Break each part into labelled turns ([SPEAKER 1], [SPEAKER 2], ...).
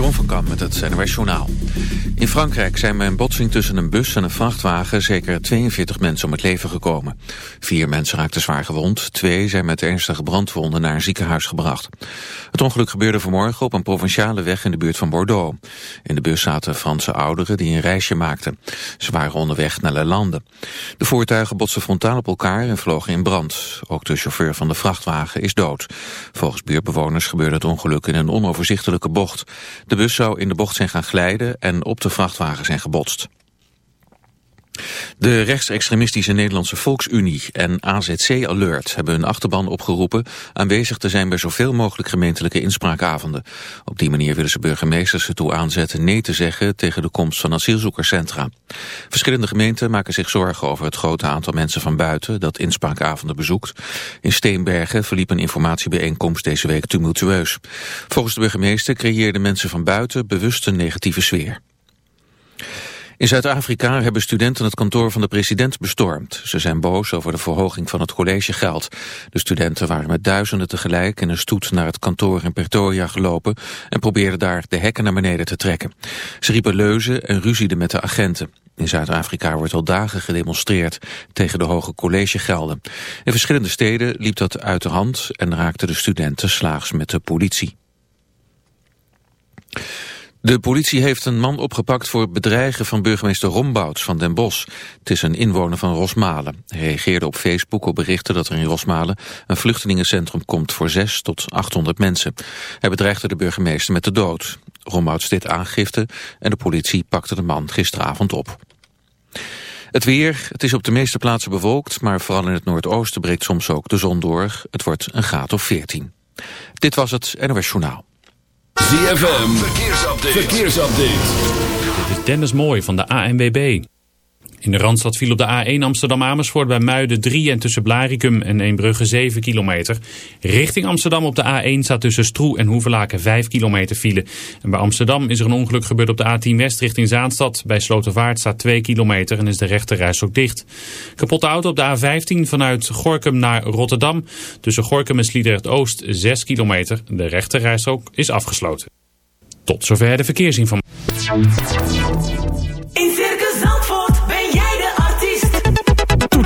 [SPEAKER 1] Jeroen van Kam met het NOS Journaal. In Frankrijk zijn bij een botsing tussen een bus en een vrachtwagen zeker 42 mensen om het leven gekomen. Vier mensen raakten zwaar gewond, twee zijn met ernstige brandwonden naar een ziekenhuis gebracht. Het ongeluk gebeurde vanmorgen op een provinciale weg in de buurt van Bordeaux. In de bus zaten Franse ouderen die een reisje maakten. Ze waren onderweg naar Lande. De voertuigen botsten frontaal op elkaar en vlogen in brand. Ook de chauffeur van de vrachtwagen is dood. Volgens buurtbewoners gebeurde het ongeluk in een onoverzichtelijke bocht. De bus zou in de bocht zijn gaan glijden en op de vrachtwagen zijn gebotst. De rechtsextremistische Nederlandse Volksunie en AZC Alert hebben hun achterban opgeroepen aanwezig te zijn bij zoveel mogelijk gemeentelijke inspraakavonden. Op die manier willen ze burgemeesters ertoe aanzetten nee te zeggen tegen de komst van asielzoekerscentra. Verschillende gemeenten maken zich zorgen over het grote aantal mensen van buiten dat inspraakavonden bezoekt. In Steenbergen verliep een informatiebijeenkomst deze week tumultueus. Volgens de burgemeester creëerden mensen van buiten bewust een negatieve sfeer. In Zuid-Afrika hebben studenten het kantoor van de president bestormd. Ze zijn boos over de verhoging van het collegegeld. De studenten waren met duizenden tegelijk in een stoet naar het kantoor in Pretoria gelopen... en probeerden daar de hekken naar beneden te trekken. Ze riepen leuzen en ruzieden met de agenten. In Zuid-Afrika wordt al dagen gedemonstreerd tegen de hoge collegegelden. In verschillende steden liep dat uit de hand en raakten de studenten slaags met de politie. De politie heeft een man opgepakt voor bedreigen van burgemeester Rombouts van Den Bosch. Het is een inwoner van Rosmalen. Hij reageerde op Facebook op berichten dat er in Rosmalen een vluchtelingencentrum komt voor 6 tot 800 mensen. Hij bedreigde de burgemeester met de dood. Rombouts deed aangifte en de politie pakte de man gisteravond op. Het weer, het is op de meeste plaatsen bewolkt, maar vooral in het noordoosten breekt soms ook de zon door. Het wordt een graad of 14. Dit was het NOS Journaal.
[SPEAKER 2] ZFM, verkeersupdate. verkeersupdate.
[SPEAKER 3] Dit is Dennis Mooi van de ANWB. In de Randstad viel op de A1 Amsterdam-Amersfoort bij Muiden 3 en tussen Blaricum en Eembrugge 7 kilometer. Richting Amsterdam op de A1 staat tussen Stroe en Hoevelaken 5 kilometer file. En bij Amsterdam is er een ongeluk gebeurd op de A10 West richting Zaanstad. Bij Slotervaart staat 2 kilometer en is de rechte ook dicht. Kapotte auto op de A15 vanuit Gorkum naar Rotterdam. Tussen Gorkum en Sliedrecht-Oost 6 kilometer. De rechte rijstrook is afgesloten. Tot zover de verkeersinformatie.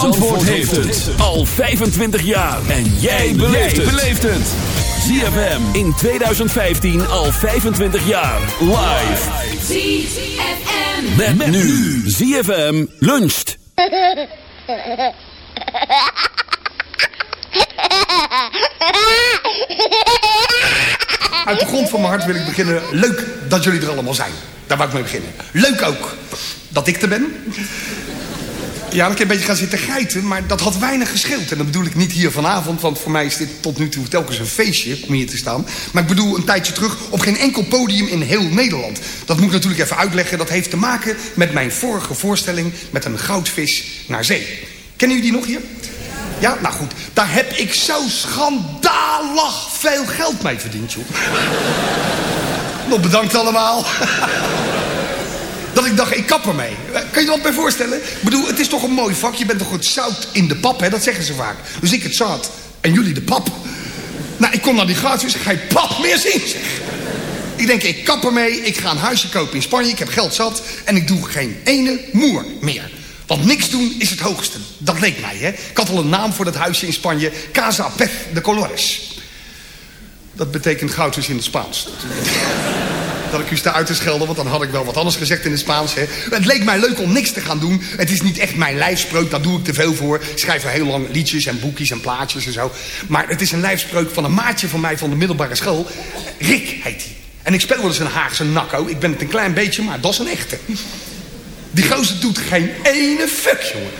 [SPEAKER 2] Zandvoort, heeft het. al 25 jaar. En jij beleeft het. ZFM in 2015 al 25 jaar. Live.
[SPEAKER 4] ZFM.
[SPEAKER 2] Met, met nu. ZFM luncht.
[SPEAKER 5] Uit de grond van mijn hart wil ik beginnen. Leuk dat jullie er allemaal zijn. Daar wou ik mee beginnen. Leuk ook dat ik er ben. Ja, ik heb een beetje gaan zitten geiten, maar dat had weinig gescheeld. En dat bedoel ik niet hier vanavond, want voor mij is dit tot nu toe telkens een feestje om hier te staan. Maar ik bedoel een tijdje terug op geen enkel podium in heel Nederland. Dat moet ik natuurlijk even uitleggen. Dat heeft te maken met mijn vorige voorstelling met een goudvis naar zee. Kennen jullie die nog hier? Ja, nou goed. Daar heb ik zo schandalig veel geld mee verdiend, joh. Nog bedankt allemaal. Dat ik dacht, ik kap ermee. Kan je dat bij voorstellen? Ik bedoel, het is toch een mooi vak. Je bent toch het zout in de pap, hè? Dat zeggen ze vaak. Dus ik het zout en jullie de pap. Nou, ik kom naar die gratis, ga je pap meer zien. Ik denk, ik kap ermee, ik ga een huisje kopen in Spanje, ik heb geld zat... en ik doe geen ene moer meer. Want niks doen is het hoogste. Dat leek mij, hè. Ik had al een naam voor dat huisje in Spanje. Casa Pez de Colores. Dat betekent goudvis in het Spaans. Dat ik u sta uit te schelden, want dan had ik wel wat anders gezegd in het Spaans. Hè. Het leek mij leuk om niks te gaan doen. Het is niet echt mijn lijfspreuk, daar doe ik te veel voor. Schrijf al heel lang liedjes en boekjes en plaatjes en zo. Maar het is een lijfspreuk van een maatje van mij van de middelbare school. Rick heet hij. En ik speel wel eens een Haagse nakko. Ik ben het een klein beetje, maar dat is een echte. Die gozer doet geen ene fuck, jongen.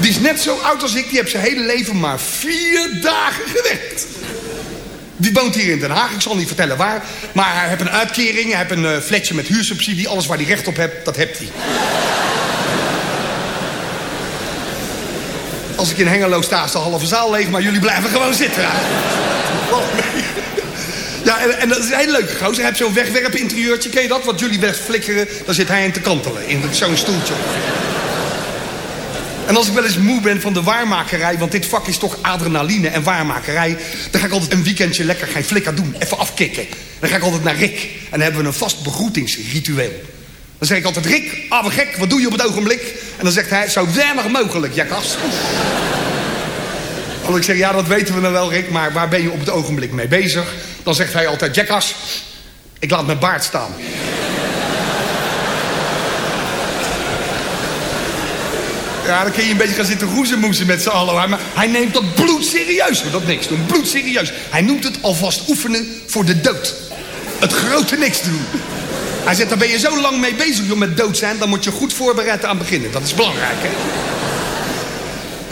[SPEAKER 5] Die is net zo oud als ik. Die heeft zijn hele leven maar vier dagen gewerkt. Die woont hier in Den Haag. Ik zal niet vertellen waar. Maar hij heeft een uitkering. Hij heeft een uh, flatje met huursubsidie. Alles waar hij recht op heeft, dat heeft hij. Als ik in Hengelo sta, is de halve zaal leeg. Maar jullie blijven gewoon zitten. Ja, en, dat is een hele leuke gozer. Hij heeft zo'n wegwerpen interieurtje. Ken je dat? Wat jullie wegflikkeren, dan zit hij in te kantelen. In zo'n stoeltje. En als ik wel eens moe ben van de waarmakerij... want dit vak is toch adrenaline en waarmakerij... dan ga ik altijd een weekendje lekker geen flikker doen. Even afkicken. Dan ga ik altijd naar Rick. En dan hebben we een vast begroetingsritueel. Dan zeg ik altijd, Rick, ah wat gek, wat doe je op het ogenblik? En dan zegt hij, zo weinig mogelijk, jakas. Als ik zeg, ja, dat weten we dan wel, Rick... maar waar ben je op het ogenblik mee bezig? Dan zegt hij altijd, Jackass, ik laat mijn baard staan. Ja, dan kun je een beetje gaan zitten roezemoezen met z'n allen. Maar hij neemt dat bloedserieus, hoor, dat niks doen. Bloedserieus. Hij noemt het alvast oefenen voor de dood. Het grote niks doen. Hij zegt, daar ben je zo lang mee bezig, joh, met dood zijn... dan moet je goed voorbereid aan beginnen. Dat is belangrijk, hè?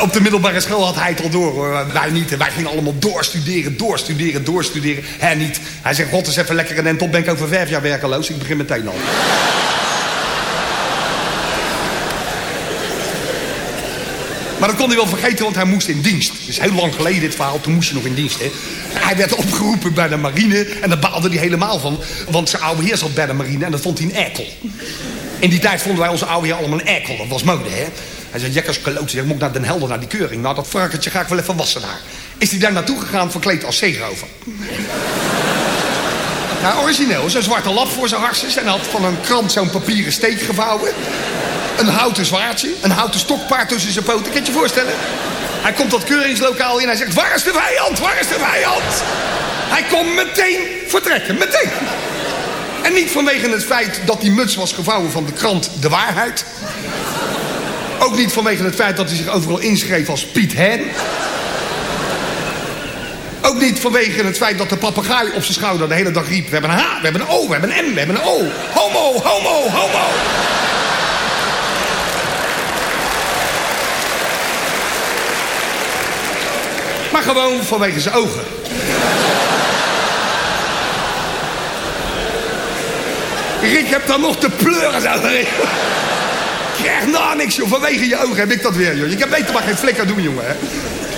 [SPEAKER 5] Op de middelbare school had hij het al door, hoor. Wij niet. Wij gingen allemaal doorstuderen, doorstuderen, doorstuderen. Hij niet. Hij zegt, god, is even lekker en top ben ik over vijf jaar werkeloos. Ik begin meteen al. Maar dat kon hij wel vergeten, want hij moest in dienst. Dus heel lang geleden dit verhaal, toen moest je nog in dienst. Hè. Hij werd opgeroepen bij de marine en daar baalde hij helemaal van. Want zijn oude heer zat bij de marine en dat vond hij een erkel. In die tijd vonden wij onze oude heer allemaal een erkel, dat was mode, hè. Hij zei, jekkers kloot, zeg, moet ik naar Den Helder, naar die keuring. Nou, dat varkentje ga ik wel even wassen daar. Is hij daar naartoe gegaan, verkleed als zeerover. Nou, origineel, zo'n zwarte lap voor zijn harses. En hij had van een krant zo'n papieren steek gevouwen. Een houten zwaardje, een houten stokpaard tussen zijn poten. Kan je je voorstellen? Hij komt dat keuringslokaal in hij zegt... Waar is de vijand? Waar is de vijand? Hij kon meteen vertrekken, meteen. En niet vanwege het feit dat die muts was gevouwen van de krant De Waarheid. Ook niet vanwege het feit dat hij zich overal inschreef als Piet Hen. Ook niet vanwege het feit dat de papegaai op zijn schouder de hele dag riep... We hebben een H, we hebben een O, we hebben een M, we hebben een O. Homo, homo, homo. Maar gewoon vanwege zijn ogen. Rick heb dan nog te pleuren. Zo. Krijg nou niks, joh. Vanwege je ogen heb ik dat weer, joh. Je kan beter maar geen flikker doen, jongen. Hè?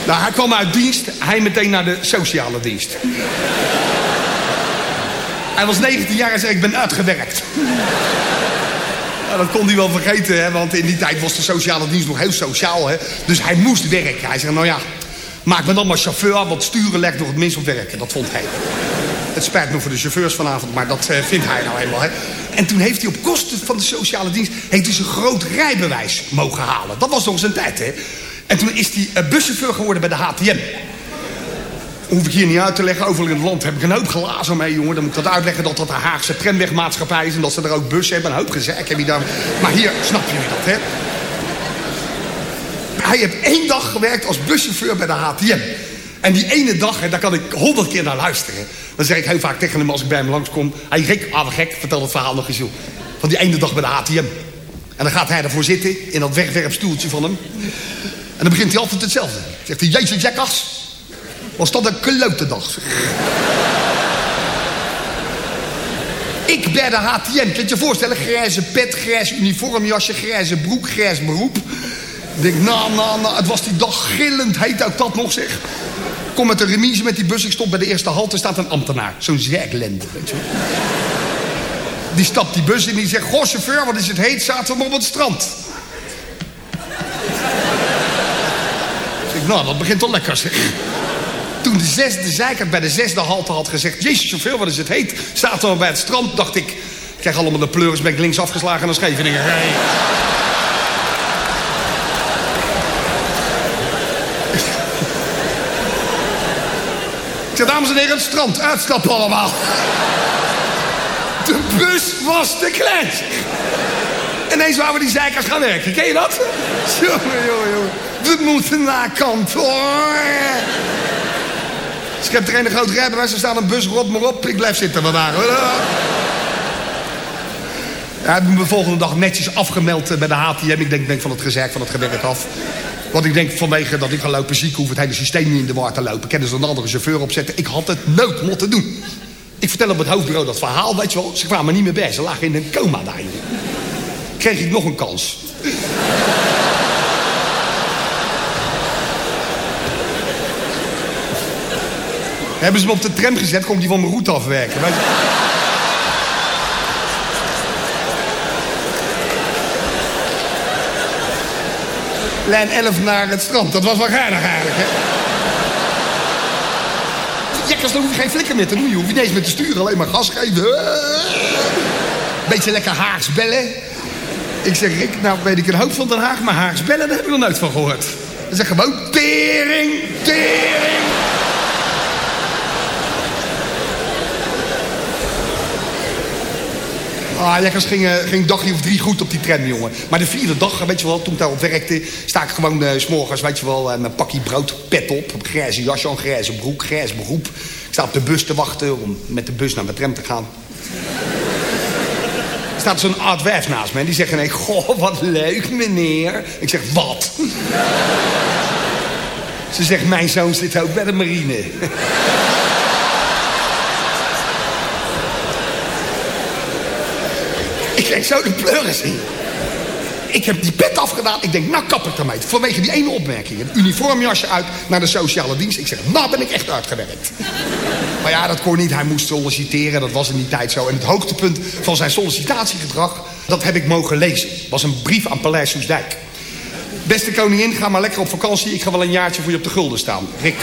[SPEAKER 5] Nou, hij kwam uit dienst. Hij meteen naar de sociale dienst. Hij was 19 jaar en zei, ik ben uitgewerkt. Nou, dat kon hij wel vergeten, hè, want in die tijd was de sociale dienst nog heel sociaal. Hè. Dus hij moest werken. Hij zei, nou ja, maak me dan maar chauffeur, want sturen legt nog het minst op werken. Dat vond hij. Het spijt me voor de chauffeurs vanavond, maar dat eh, vindt hij nou eenmaal. Hè. En toen heeft hij op kosten van de sociale dienst... heeft hij zijn groot rijbewijs mogen halen. Dat was nog zijn tijd, hè. En toen is hij uh, buschauffeur geworden bij de HTM. Hoef ik hier niet uit te leggen. Overal in het land heb ik een hoop glazen mee, jongen. Dan moet ik dat uitleggen dat dat de Haagse tramwegmaatschappij is... en dat ze er ook bussen hebben. Een hoop gezegd heb je daar. Maar hier snappen jullie dat, hè. Hij heeft één dag gewerkt als buschauffeur bij de HTM. En die ene dag, hè, daar kan ik honderd keer naar luisteren. Dan zeg ik heel vaak tegen hem als ik bij hem langskom... Hij Rick, ah, gek, vertel het verhaal nog eens, joh. Van die ene dag bij de HTM. En dan gaat hij ervoor zitten, in dat wegwerpstoeltje van hem. En dan begint hij altijd hetzelfde. Zegt hij, jezus jackas, was dat een klote dag. Ik bij de HTM, kan je je voorstellen? Grijze pet, grijs uniformjasje, grijze broek, grijs beroep. Ik denk, nou, nou, nou, het was die dag gillend heet ook dat nog, zeg. Kom met de remise met die bus, ik stop bij de eerste halte, staat een ambtenaar. Zo'n zerklende, weet je. Die stapt die bus in en die zegt... Goh, chauffeur, wat is het heet? Zaten we op het strand. Ik nou, dat begint al lekker, zeg. Toen de zesde zeikert bij de zesde halte had gezegd... Jezus, chauffeur, wat is het heet? Zaten we bij het strand, dacht ik... Ik krijg allemaal de pleuris, ben ik links afgeslagen naar Scheveningen. Hey. Zeg, dames en heren, het strand, uitstappen allemaal. De bus was te klein. Ineens waren we die zeikers gaan werken. Ken je dat? Jongen, jongen. We moeten naar kantoor. Dus ik heb er een groot rijbewijs, er staat een bus, rot maar op. Ik blijf zitten vandaag. Ja, ik heb me volgende dag netjes afgemeld eh, bij de HTM. Ik denk, denk van het gezegd van het gewerk af. Want ik denk vanwege dat ik ga lopen ziek... hoef het hele systeem niet in de war te lopen. Kennen ze een andere chauffeur opzetten. Ik had het nooit moeten doen. Ik vertel op het hoofdbureau dat verhaal, weet je wel. Ze kwamen niet meer bij. Ze lagen in een coma daar. joh. Kreeg ik nog een kans. Hebben ze me op de tram gezet, komt die van mijn route afwerken. Weet je? Lijn 11 naar het strand. Dat was wel geinig eigenlijk, hè? Jekkers, dan hoef je geen flikker meer te doen. Je hoeft niet eens met te sturen, alleen maar gas geven. Beetje lekker Haags bellen. Ik zeg, Rick, nou weet ik een hoop van Den Haag, maar Haags bellen, daar heb ik nog nooit van gehoord. Ze zeggen gewoon tering, tering. Ah, Jekkers ging, eh, ging een dagje of drie goed op die tram, jongen. Maar de vierde dag, weet je wel, toen ik daarop werkte... sta ik gewoon eh, s'morgens, weet je wel, eh, mijn pakje brood, pet op... een grijze jasje, een grijze broek, grijs beroep. Ik sta op de bus te wachten om met de bus naar mijn tram te gaan. Er staat zo'n oud wijf naast me en die zegt ineens... Goh, wat leuk, meneer. Ik zeg, wat? Ze zegt, mijn zoon zit ook bij de marine. Kreeg zo de pleuris in. Ik heb die pet afgedaan. Ik denk, nou kap ik ermee. Vanwege die ene opmerking. Een uniformjasje uit naar de sociale dienst. Ik zeg, nou ben ik echt uitgewerkt. Maar ja, dat kon niet. Hij moest solliciteren. Dat was in die tijd zo. En het hoogtepunt van zijn sollicitatiegedrag... dat heb ik mogen lezen. was een brief aan Paleis Soesdijk. Beste koningin, ga maar lekker op vakantie. Ik ga wel een jaartje voor je op de gulden staan. Rick.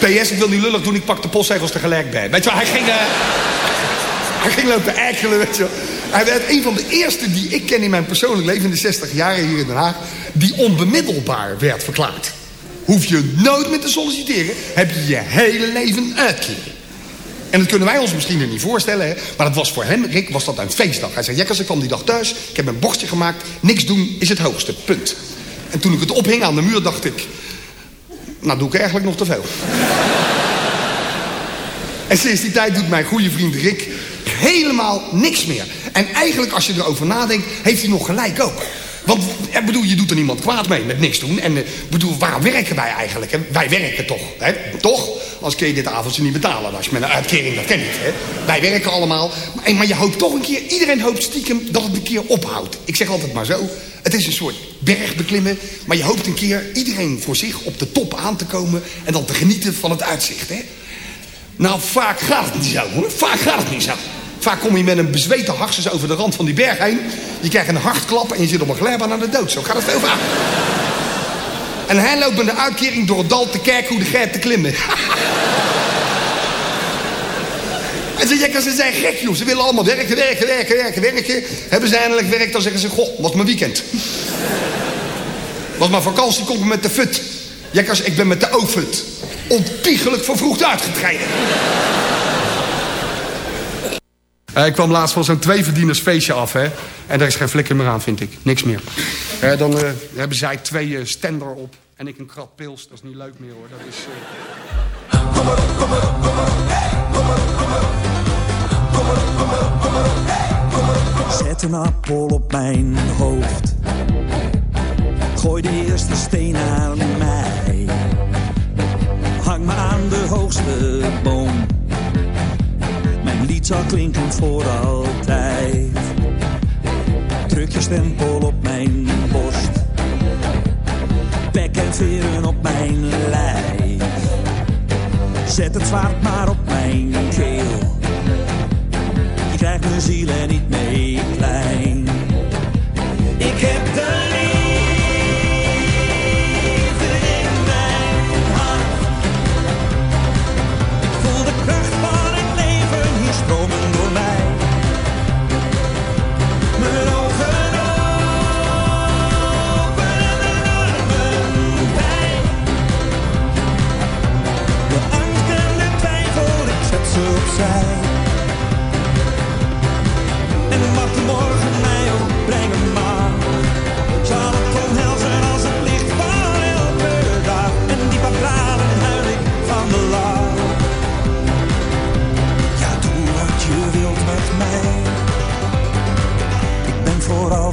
[SPEAKER 5] PS, ik wil niet lullig doen, ik pak de postzegels tegelijk bij. Weet je wel, hij ging, uh, hij ging lopen eikkelen, weet je. Hij werd een van de eerste die ik ken in mijn persoonlijk leven... in de 60 jaren hier in Den Haag... die onbemiddelbaar werd verklaard. Hoef je nooit meer te solliciteren... heb je je hele leven uitkering. En dat kunnen wij ons misschien er niet voorstellen, hè? maar dat was voor hem, Rick, was dat een feestdag. Hij zei, Jekkers, ik kwam die dag thuis, ik heb een bordje gemaakt... niks doen is het hoogste, punt. En toen ik het ophing aan de muur, dacht ik... Nou, doe ik eigenlijk nog te veel. en sinds die tijd doet mijn goede vriend Rick helemaal niks meer. En eigenlijk, als je erover nadenkt, heeft hij nog gelijk ook. Want, ik bedoel, je doet er niemand kwaad mee met niks doen. En, ik bedoel, waar werken wij eigenlijk? Wij werken toch, hè? Toch? Als kun je dit avondje niet betalen. Als je met een uitkering, dat ken ik, hè? Wij werken allemaal. Maar, je hoopt toch een keer, iedereen hoopt stiekem dat het een keer ophoudt. Ik zeg altijd maar zo. Het is een soort berg beklimmen. Maar je hoopt een keer iedereen voor zich op de top aan te komen... en dan te genieten van het uitzicht, hè? Nou, vaak gaat het niet zo, hoor. Vaak gaat het niet zo. Vaak kom je met een bezweten hartjes over de rand van die berg heen. Je krijgt een hartklap en je zit op een glijbaan naar de dood. Zo gaat het veel vaak. En hij loopt met de uitkering door het dal te kijken hoe de geit te klimmen. en ze jekkers, ze zijn gek, joh. Ze willen allemaal werken, werken, werken, werken, werken. Hebben ze eindelijk werk, dan zeggen ze... Goh, was mijn weekend. was mijn vakantie, kom ik met de fut. Jekkers, ik ben met de oofut. Ontiegelijk vervroegd uitgetreden. Eh, ik kwam laatst van zo'n tweeverdienersfeestje af, hè. En daar is geen flikker meer aan, vind ik. Niks meer. Eh, dan eh, hebben zij twee stender op en ik een krat pils. Dat is niet leuk meer, hoor. Dat is...
[SPEAKER 6] Zet een appel op mijn hoofd. Gooi de eerste steen aan mij. Hang me aan de hoogste boom. Zal klinken voor altijd. Druk je stempel op mijn borst. Back and veren op mijn lijf. Zet het zwaard maar op mijn keel. Je krijgt mijn ziel er niet mee klein.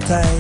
[SPEAKER 6] Voor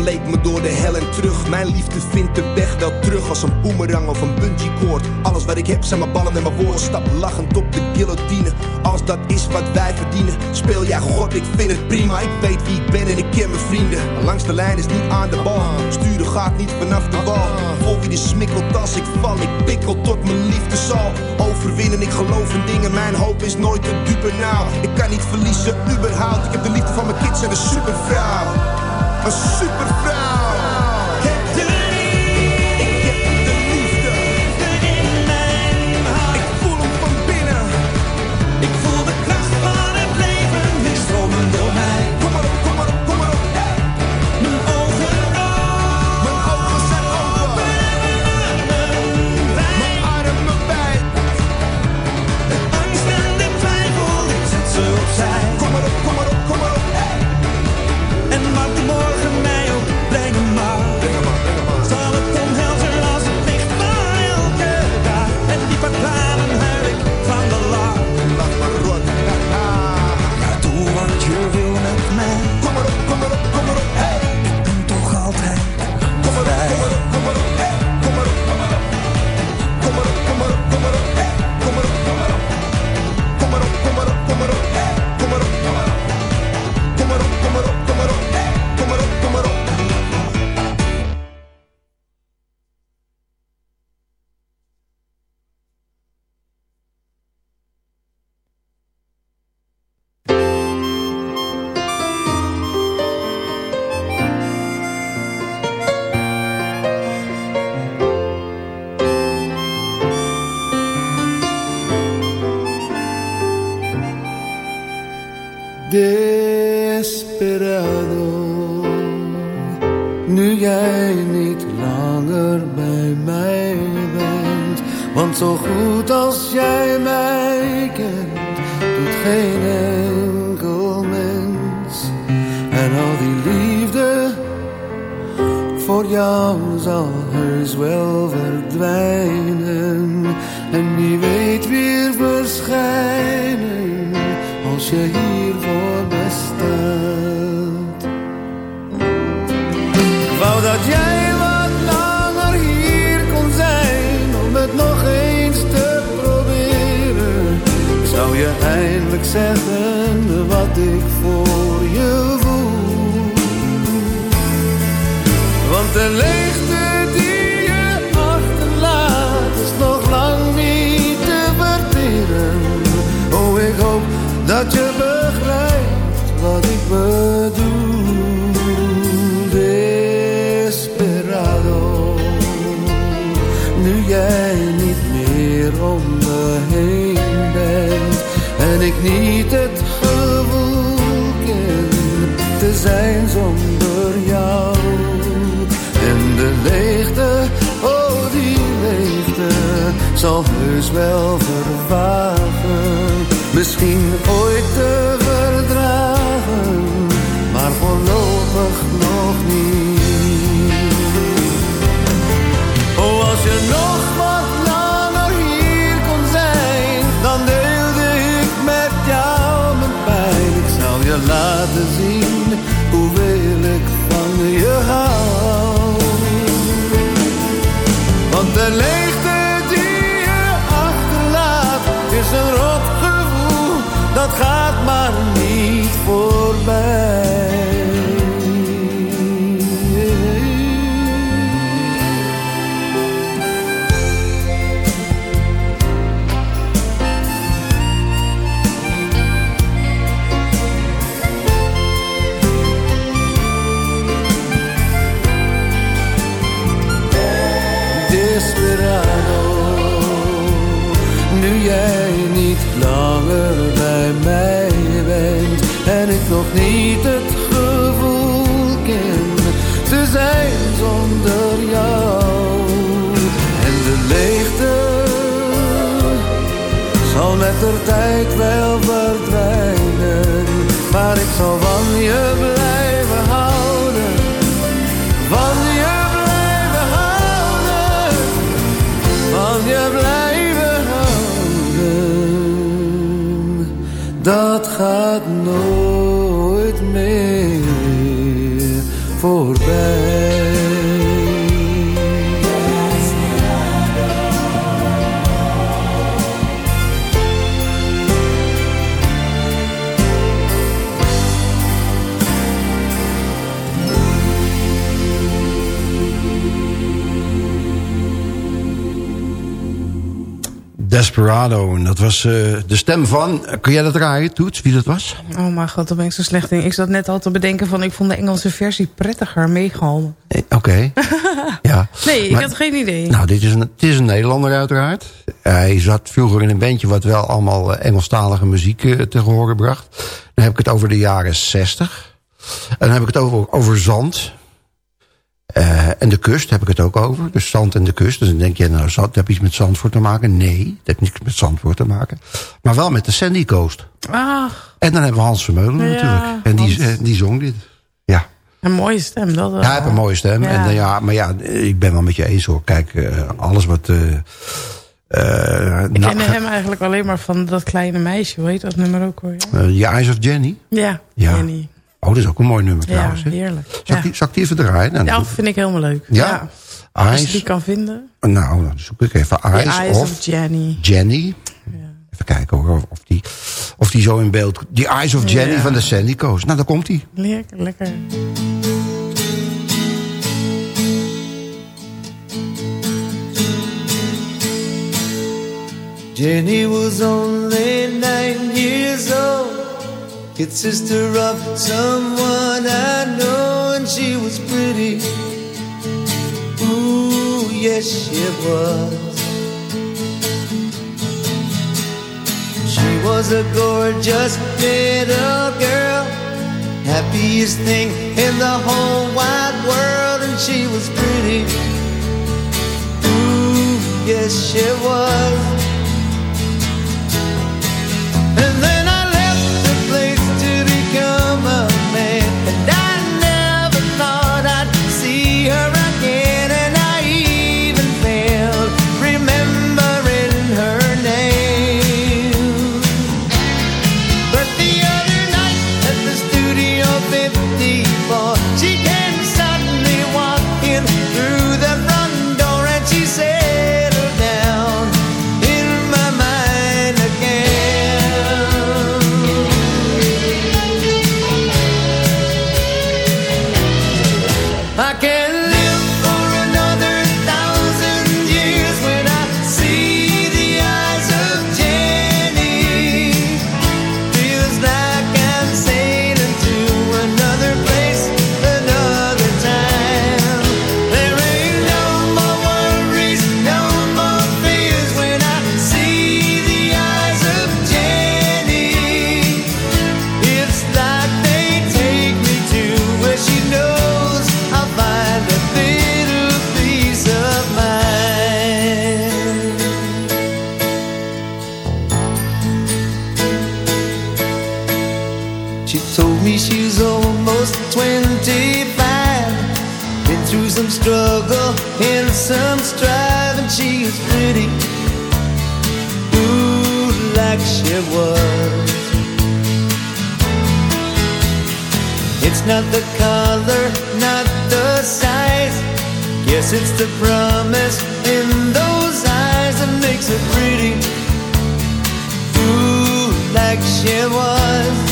[SPEAKER 7] Sleep me door de hel en terug. Mijn liefde vindt de weg wel terug als een boemerang of een bungee cord. Alles wat ik heb zijn mijn ballen en mijn woorden. Stap lachend op de guillotine. Als dat is wat wij verdienen. Speel jij God, ik vind het prima. Ik weet wie ik ben en ik ken mijn vrienden. Langs de lijn is niet aan de bal. Sturen gaat niet vanaf de wal. Vol wie de smikkelt als ik val. Ik pikkel tot mijn liefde zal overwinnen. Ik geloof in dingen. Mijn hoop is nooit te dupe nou. Ik kan niet verliezen, überhaupt. Ik heb de liefde van mijn kids en een supervrouw. Een supervrouw.
[SPEAKER 8] Dat je begrijpt wat ik bedoel. Desperado, nu jij niet meer om me heen bent en ik niet het gevoel ken te zijn zonder jou. En de leegte, oh die leegte, zal heus wel vervagen. Misschien ooit te gaat
[SPEAKER 9] de tijd wel verdwijnen, maar ik zal van je
[SPEAKER 10] Desperado. En dat was eh, de stem van... Kun jij dat draaien, Toets, wie dat was?
[SPEAKER 11] Oh mijn god, daar ben ik zo slecht in. Ik zat net al te bedenken van... ik vond de Engelse versie prettiger meegehaald.
[SPEAKER 10] Eh, Oké. ja.
[SPEAKER 11] Nee, ik
[SPEAKER 10] Maar-
[SPEAKER 11] had geen idee.
[SPEAKER 10] Nou, dit is een, het is een Nederlander uiteraard. Hij zat vroeger in een bandje wat wel allemaal eh, Engelstalige muziek eh, te horen bracht. Dan heb ik het over de jaren 60. En dan heb ik het over, over zand. Eh, en de kust heb ik het ook over. Dus zand en de kust. Dus dan denk je, nou, zand, heb je iets met Zandvoort te maken? Nee, het heeft niks met Zandvoort te maken. Maar wel met de Sandy Coast.
[SPEAKER 11] Ach,
[SPEAKER 10] En dan hebben we Hans Vermeulen
[SPEAKER 11] Ja,
[SPEAKER 10] natuurlijk. En die,
[SPEAKER 11] Hans.
[SPEAKER 10] eh, die zong dit. Ja.
[SPEAKER 11] een mooie stem. Dat wel.
[SPEAKER 10] Ja, hij heeft een mooie stem.
[SPEAKER 11] Ja.
[SPEAKER 10] En, eh, ja, maar ja, ik ben wel met je eens hoor. Kijk, alles wat... eh,
[SPEAKER 11] Ik kende hem eigenlijk alleen maar van dat kleine meisje. Hoe heet dat nummer ook hoor?
[SPEAKER 10] The Eyes of Jenny.
[SPEAKER 11] Ja,
[SPEAKER 10] Ja.
[SPEAKER 11] Jenny.
[SPEAKER 10] Oh, dat is ook een mooi nummer
[SPEAKER 11] Ja,
[SPEAKER 10] trouwens. hè?
[SPEAKER 11] heerlijk.
[SPEAKER 10] Zal,
[SPEAKER 11] Ja.
[SPEAKER 10] ik die, zal ik die even draaien? Nou,
[SPEAKER 11] Ja, dat vind ik helemaal leuk.
[SPEAKER 10] Ja?
[SPEAKER 11] Ja. Als je die kan vinden.
[SPEAKER 10] nou, dan zoek ik even Eyes,
[SPEAKER 11] Eyes
[SPEAKER 10] of,
[SPEAKER 11] of Jenny.
[SPEAKER 10] Jenny. Even kijken hoor, of, of die, of die zo in beeld... The Eyes of Jenny
[SPEAKER 11] Ja.
[SPEAKER 10] van de Sandy Coast. Nou, daar komt hij.
[SPEAKER 11] Lekker, lekker.
[SPEAKER 9] Jenny was only nine years old. Kid sister of someone I know, and she was pretty. Ooh, yes, she was. She was a gorgeous little girl, happiest thing in the whole wide world, and she was pretty. Ooh, yes, she was. Become a told me she's almost 25. Been through some struggle and some strife, and she is pretty. Ooh, like she was. It's not the color, not the size. Guess it's the promise in those eyes that makes it pretty. Ooh, like she was.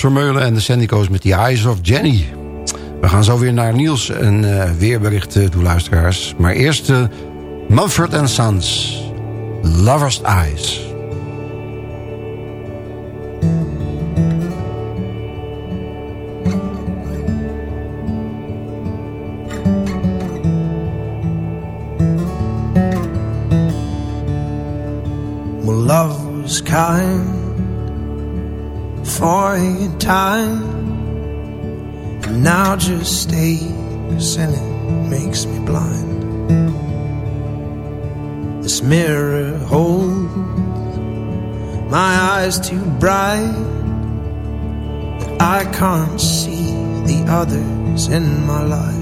[SPEAKER 10] Vermeulen en de Sandico's met The Eyes of Jenny. We gaan zo weer naar Niels en uh, weerbericht uh, toe luisteraars. Maar eerst uh, Mumford Sons, Lover's Eyes.
[SPEAKER 12] Well, love was kind time, and now just stays and it makes me blind. This mirror holds my eyes too bright that I can't see the others in my life.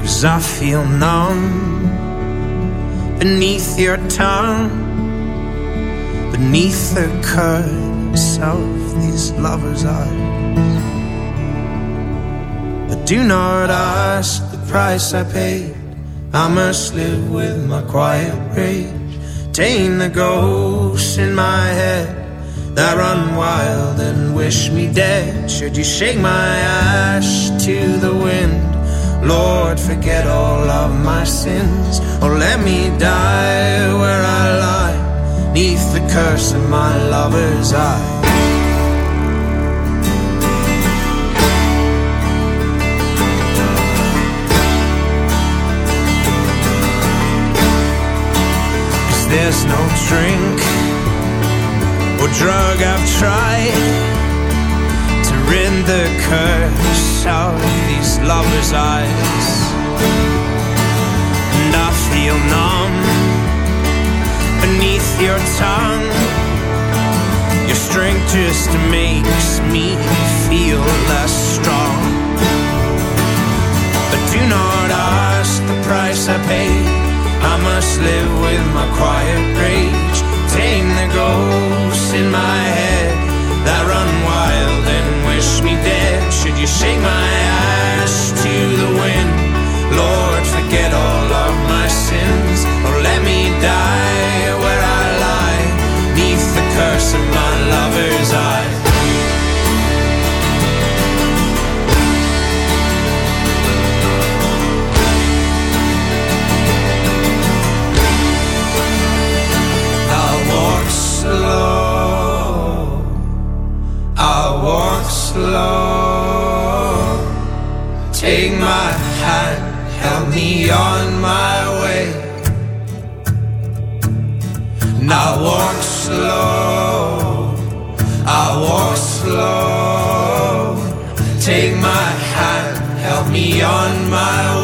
[SPEAKER 12] Cause I feel numb beneath your tongue, beneath the curse of these lover's eyes. But do not ask the price I paid. I must live with my quiet rage. Tame the ghosts in my head that run wild and wish me dead. Should you shake my ash to the wind? Lord, forget all of my sins. Or let me die where I lie, neath the curse of my lover's eye. There's no drink drug I've tried to rid the curse out of these lovers' eyes. And I feel numb beneath your tongue. Your strength just makes me feel less strong. But do not ask the price I pay. I must live with my quiet rage. Tame the ghosts in my head that run wild and wish me dead. Should you shake my ash to the wind? Lord, forget all of my sins. Or let me die where I lie, neath the curse of my lover's eye. Slow. Take my hand, help me on my way. And I'll walk slow. I'll walk slow. Take my hand, help me on my way.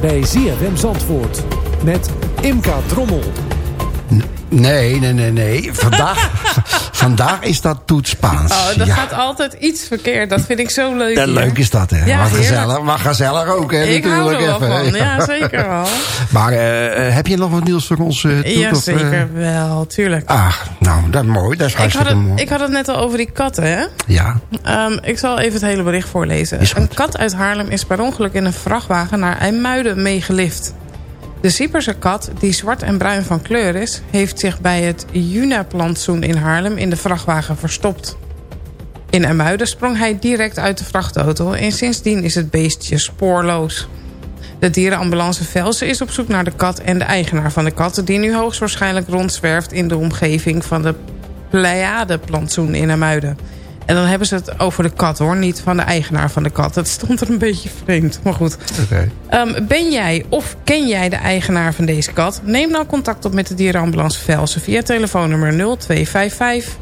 [SPEAKER 13] Bij ZFM Zandvoort met Imka Drommel.
[SPEAKER 10] Nee, nee, nee, nee. Vandaag, vandaag is dat toets Spaans.
[SPEAKER 11] Oh, dat
[SPEAKER 10] ja.
[SPEAKER 11] gaat altijd iets verkeerd. Dat vind ik zo leuk.
[SPEAKER 10] Ja,
[SPEAKER 11] hier.
[SPEAKER 10] leuk is dat, hè?
[SPEAKER 11] Ja,
[SPEAKER 10] maar, gezellig, maar gezellig ook, hè?
[SPEAKER 11] Ik hou
[SPEAKER 10] natuurlijk
[SPEAKER 11] er wel
[SPEAKER 10] even.
[SPEAKER 11] van. Ja, zeker wel.
[SPEAKER 10] Maar eh, eh, heb je nog wat nieuws voor ons? Toet,
[SPEAKER 11] Ja,
[SPEAKER 10] eh?
[SPEAKER 11] zeker wel. Tuurlijk.
[SPEAKER 10] Ah, nou, dat is mooi. Dat is
[SPEAKER 11] Ik had,
[SPEAKER 10] hartstikke
[SPEAKER 11] het,
[SPEAKER 10] mooi.
[SPEAKER 11] ik had het net al over die katten, hè?
[SPEAKER 10] Ja.
[SPEAKER 11] Ehm, ik zal even het hele bericht voorlezen. Een kat uit Haarlem is per ongeluk in een vrachtwagen naar IJmuiden meegelift. De Sieperse kat, die zwart en bruin van kleur is... heeft zich bij het Juna-plantsoen in Haarlem in de vrachtwagen verstopt. In IJmuiden sprong hij direct uit de vrachtauto... en sindsdien is het beestje spoorloos. De dierenambulance Velsen is op zoek naar de kat en de eigenaar van de kat... die nu hoogstwaarschijnlijk rondzwerft in de omgeving van de Pleiade-plantsoen in IJmuiden. En dan hebben ze het over de kat hoor, niet van de eigenaar van de kat. Het stond er een beetje vreemd, maar goed. Ehm, ben jij of ken jij de eigenaar van deze kat? Neem dan contact op met de dierenambulance Velsen... via telefoonnummer 0255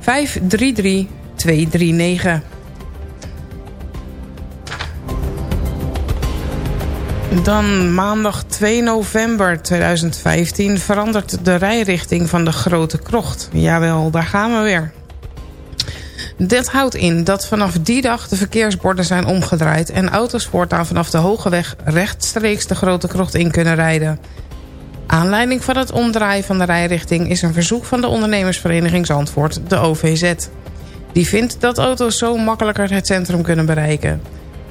[SPEAKER 11] 533 239. Dan maandag 2 november 2015 verandert de rijrichting van de Grote Krocht. Jawel, daar gaan we weer. Dit houdt in dat vanaf die dag de verkeersborden zijn omgedraaid... en auto's voortaan vanaf de Hoge Weg rechtstreeks de Grote Krocht in kunnen rijden. Aanleiding van het omdraaien van de rijrichting... is een verzoek van de ondernemersvereniging Zandvoort, de OVZ. Die vindt dat auto's zo makkelijker het centrum kunnen bereiken.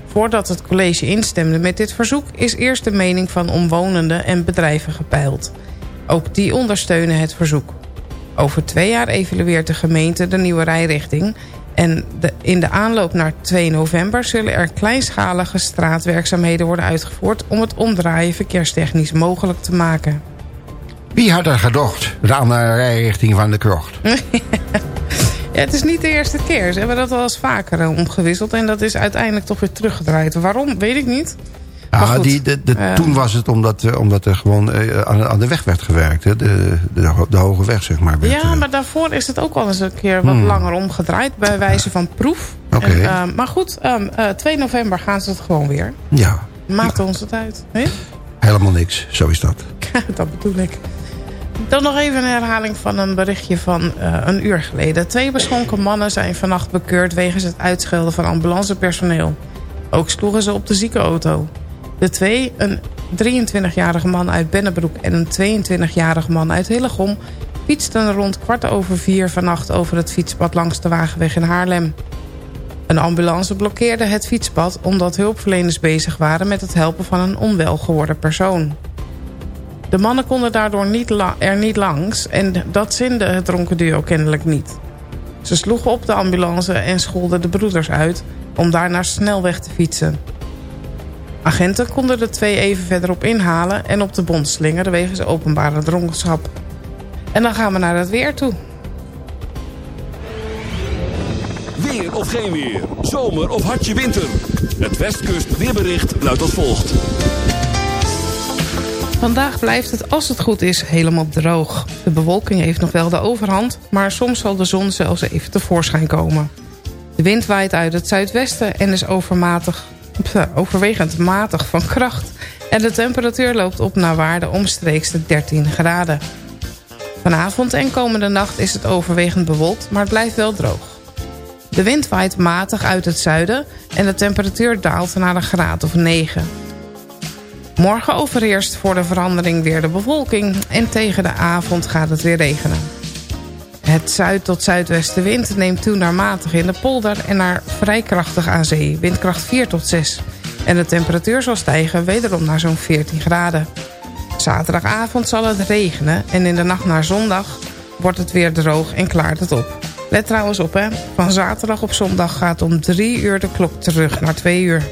[SPEAKER 11] Voordat het college instemde met dit verzoek... is eerst de mening van omwonenden en bedrijven gepeild. Ook die ondersteunen het verzoek. Over twee jaar evalueert de gemeente de nieuwe rijrichting... en de, in de aanloop naar 2 november... zullen er kleinschalige straatwerkzaamheden worden uitgevoerd... om het omdraaien verkeerstechnisch mogelijk te maken.
[SPEAKER 10] Wie had er gedacht aan de rijrichting van de krocht?
[SPEAKER 11] Ja, het is niet de eerste keer. Ze hebben dat wel eens vaker eh, omgewisseld... en dat is uiteindelijk toch weer teruggedraaid. Waarom, weet ik niet.
[SPEAKER 10] Ja,
[SPEAKER 11] goed,
[SPEAKER 10] die, de, de, toen was het omdat, eh, omdat er gewoon eh, aan, aan de weg werd gewerkt. Hè? De, de, de hoge weg, zeg maar. werd,
[SPEAKER 11] Ja,
[SPEAKER 10] eh,
[SPEAKER 11] maar daarvoor is het ook al eens een keer wat
[SPEAKER 10] Hmm.
[SPEAKER 11] langer omgedraaid... bij wijze van proef.
[SPEAKER 10] Oké.
[SPEAKER 11] En, eh, maar goed, ehm, eh, 2 november gaan ze het gewoon weer.
[SPEAKER 10] ja,
[SPEAKER 11] Maakt ons het uit. Hè?
[SPEAKER 10] helemaal niks. Zo is dat.
[SPEAKER 11] dat bedoel ik. Dan nog even een herhaling van een berichtje van een uur geleden. Twee beschonken mannen zijn vannacht bekeurd... wegens het uitschelden van ambulancepersoneel. Ook sloegen ze op de ziekenauto. De twee, een 23-jarige man uit Bennebroek... en een 22-jarige man uit Hillegom... fietsten rond kwart over vier vannacht over het fietspad langs de Wagenweg in Haarlem. Een ambulance blokkeerde het fietspad omdat hulpverleners bezig waren... met het helpen van een onwel geworden persoon. De mannen konden daardoor niet er niet langs en dat zinde het dronken duo kennelijk niet. Ze sloegen op de ambulance en scholden de broeders uit om daarna snel weg te fietsen. Agenten konden de twee even verderop inhalen en op de bond slingeren wegens openbare dronkenschap. En dan gaan we naar het weer toe.
[SPEAKER 2] Weer of geen weer. Zomer of hartje winter. Het Westkust weerbericht luidt als volgt.
[SPEAKER 11] Vandaag blijft het, als het goed is, helemaal droog. De bewolking heeft nog wel de overhand, maar soms zal de zon zelfs even tevoorschijn komen. De wind waait uit het zuidwesten en is overmatig, overwegend matig van kracht. En de temperatuur loopt op naar waarde omstreeks de 13 graden. Vanavond en komende nacht is het overwegend bewolkt, maar het blijft wel droog. De wind waait matig uit het zuiden en de temperatuur daalt naar een graad of 9. Morgen overheerst voor de verandering weer de bewolking... en tegen de avond gaat het weer regenen. Het zuid- tot zuidwestenwind neemt toe naar matig in de polder... en naar vrij krachtig aan zee, windkracht 4 tot 6. En de temperatuur zal stijgen wederom naar zo'n 14 graden. Zaterdagavond zal het regenen en in de nacht naar zondag... wordt het weer droog en klaart het op. Let trouwens op, hè. Van zaterdag op zondag gaat om 3 uur de klok terug naar 2 uur.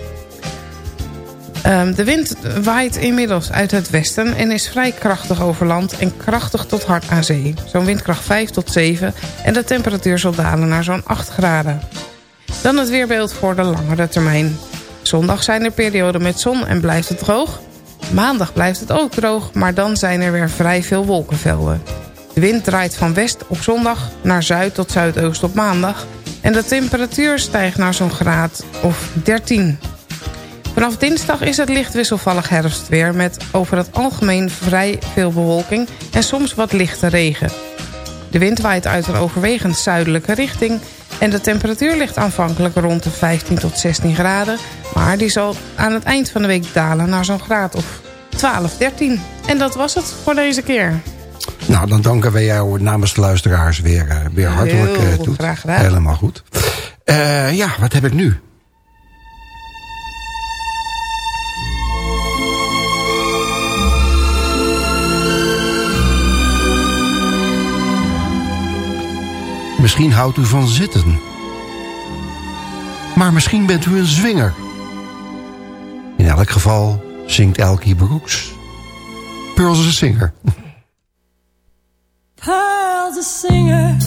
[SPEAKER 11] Ehm, de wind waait inmiddels uit het westen en is vrij krachtig over land en krachtig tot hard aan zee. Zo'n windkracht 5 tot 7 en de temperatuur zal dalen naar zo'n 8 graden. Dan het weerbeeld voor de langere termijn. Zondag zijn er perioden met zon en blijft het droog. Maandag blijft het ook droog, maar dan zijn er weer vrij veel wolkenvelden. De wind draait van west op zondag naar zuid tot zuidoost op maandag... en de temperatuur stijgt naar zo'n graad of 13. Vanaf dinsdag is het licht wisselvallig herfstweer... met over het algemeen vrij veel bewolking en soms wat lichte regen. De wind waait uit een overwegend zuidelijke richting... en de temperatuur ligt aanvankelijk rond de 15 tot 16 graden... maar die zal aan het eind van de week dalen naar zo'n graad of 12, 13. En dat was het voor deze keer.
[SPEAKER 10] Nou, dan danken wij jou namens de luisteraars weer, uh, weer hartelijk uh, toe.
[SPEAKER 11] graag gedaan.
[SPEAKER 10] Helemaal goed. Uh, ja, wat heb ik nu? Misschien houdt u van zitten. Maar misschien bent u een zwinger. In elk geval zingt Elkie Brooks. Pearl's a singer.
[SPEAKER 13] Pearl's a singer.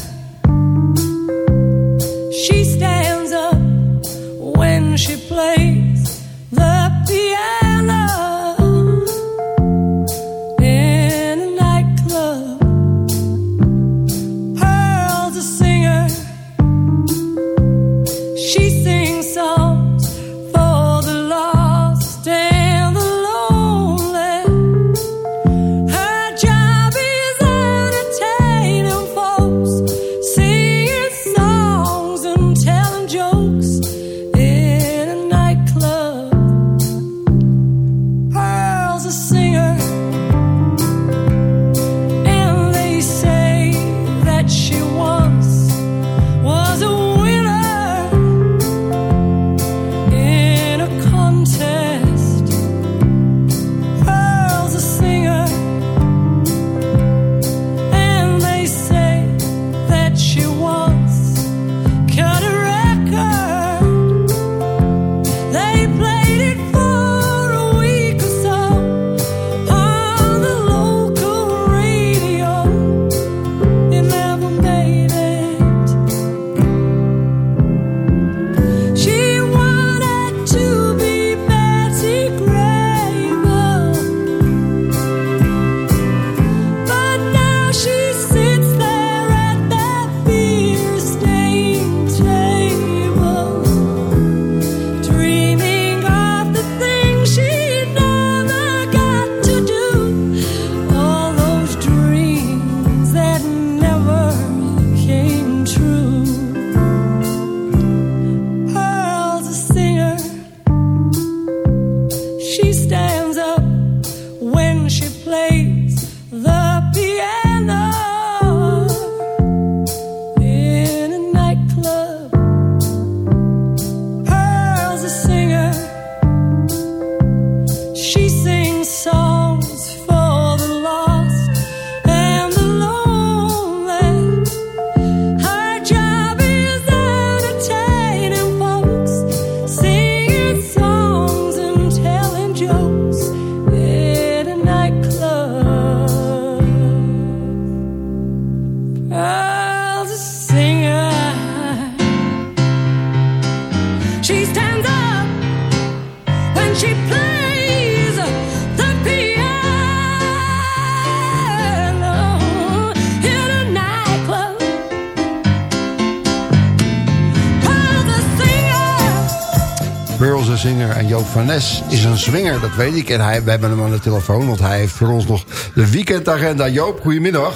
[SPEAKER 10] Van Nes is een zwinger, dat weet ik. En hij, we hebben hem aan de telefoon, want hij heeft voor ons nog de weekendagenda. Joop, goedemiddag.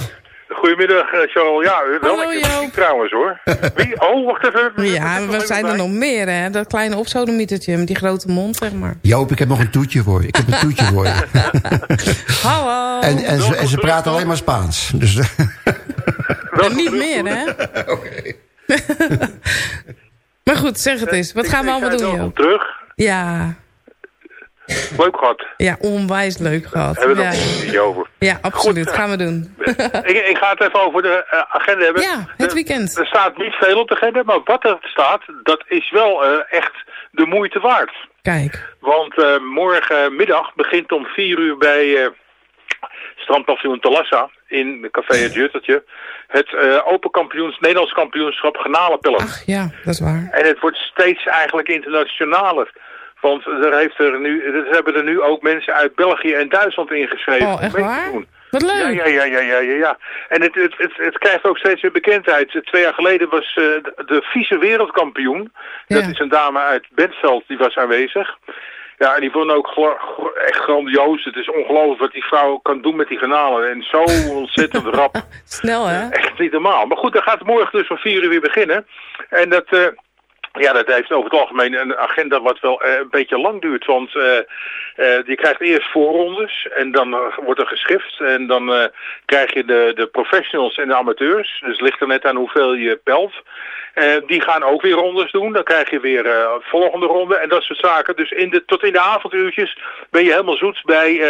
[SPEAKER 14] Goedemiddag, eh, Charles. Ja, wel
[SPEAKER 11] Hallo,
[SPEAKER 14] trouwens hoor. Wie? Oh, wacht even.
[SPEAKER 11] Ja, we zijn er nog meer, hè? Dat kleine opsodemietertje met die grote mond, zeg maar.
[SPEAKER 10] Joop, ik heb nog een toetje voor je. Ik heb een toetje voor je.
[SPEAKER 11] Hallo.
[SPEAKER 10] En, en, ze, en ze praten alleen maar Spaans. Dus,
[SPEAKER 11] En niet meer, hè? maar goed, zeg het eens. Wat gaan we allemaal doen?
[SPEAKER 14] Terug.
[SPEAKER 11] Ja,
[SPEAKER 14] Leuk gehad.
[SPEAKER 11] ja, onwijs leuk gehad.
[SPEAKER 14] Hebben we
[SPEAKER 11] Ja,
[SPEAKER 14] nog een beetje over.
[SPEAKER 11] ja absoluut. Gaan we doen.
[SPEAKER 14] ik, ik ga het even over de eh, agenda hebben.
[SPEAKER 11] Ja, het weekend.
[SPEAKER 14] Er staat niet veel op de agenda, maar wat er staat, dat is wel eh, echt de moeite waard.
[SPEAKER 11] Kijk.
[SPEAKER 14] Want eh, morgenmiddag begint om vier uur bij eh strandpaviljoen Talassa in Café Het Juttertje het eh, Open Kampioens, Nederlands kampioenschap garnalenpillen.
[SPEAKER 11] Ja, dat is waar.
[SPEAKER 14] En het wordt steeds eigenlijk internationaler. Want er, heeft er, nu, er hebben er nu ook mensen uit België en Duitsland ingeschreven.
[SPEAKER 11] Oh, echt waar? Wat leuk.
[SPEAKER 14] Ja, ja, ja, ja, ja, ja. En het, het, het, het krijgt ook steeds weer bekendheid. Twee jaar geleden was eh, de, vice wereldkampioen. Dat is een dame uit Bentveld, die was aanwezig. Ja, en die vonden ook echt grandioos. Het is ongelooflijk wat die vrouw kan doen met die granalen. En zo ontzettend rap.
[SPEAKER 11] Snel, hè?
[SPEAKER 14] Echt niet normaal. Maar goed, dan gaat het morgen dus om vier uur weer beginnen. En dat, eh, ja, dat heeft over het algemeen een agenda wat wel eh, een beetje lang duurt. Want eh, eh, je krijgt eerst voorrondes en dan wordt er geschrift. En dan krijg je de, de professionals en de amateurs. Dus het ligt er net aan hoeveel je pelt. Die gaan ook weer rondes doen. Dan krijg je weer volgende ronde en dat soort zaken. Dus in de, tot in de avonduurtjes ben je helemaal zoet bij